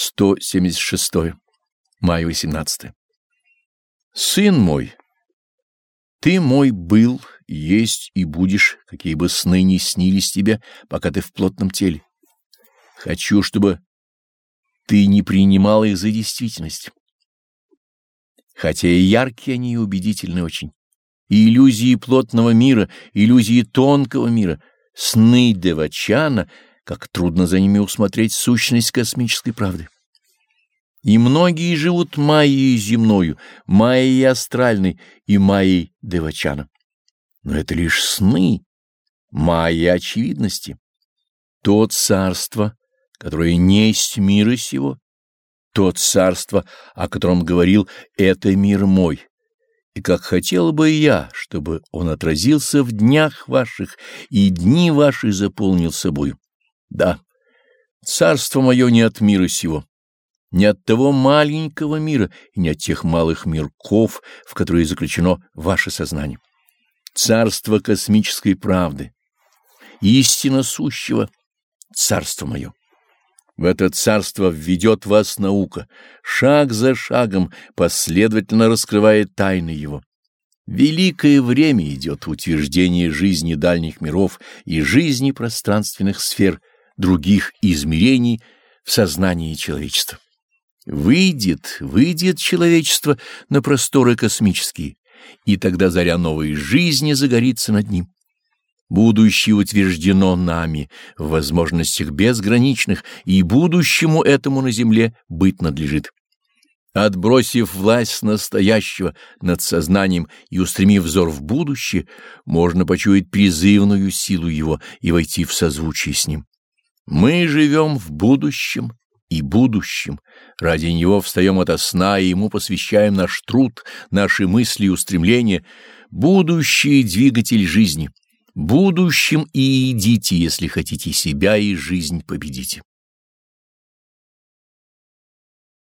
176. Май 18. Сын мой, ты мой был, есть и будешь, какие бы сны ни снились тебе, пока ты в плотном теле. Хочу, чтобы ты не принимал их за действительность. Хотя и яркие они и убедительны очень. И иллюзии плотного мира, иллюзии тонкого мира, сны Девачана — как трудно за ними усмотреть сущность космической правды. И многие живут майей земною, майей астральной и майей девачана. Но это лишь сны, майя очевидности. То царство, которое не есть мира сего, то царство, о котором говорил «это мир мой», и как хотел бы я, чтобы он отразился в днях ваших и дни ваши заполнил собою. Да, царство мое не от мира сего, не от того маленького мира и не от тех малых мирков, в которые заключено ваше сознание. Царство космической правды, истина сущего, царство мое. В это царство введет вас наука, шаг за шагом последовательно раскрывая тайны его. Великое время идет утверждение жизни дальних миров и жизни пространственных сфер, других измерений в сознании человечества. Выйдет, выйдет человечество на просторы космические, и тогда заря новой жизни загорится над ним. Будущее утверждено нами в возможностях безграничных, и будущему этому на земле быть надлежит. Отбросив власть настоящего над сознанием и устремив взор в будущее, можно почуять призывную силу его и войти в созвучие с ним. Мы живем в будущем и будущем, ради него встаем ото сна и ему посвящаем наш труд, наши мысли и устремления, будущий двигатель жизни. Будущим и идите, если хотите себя и жизнь победите.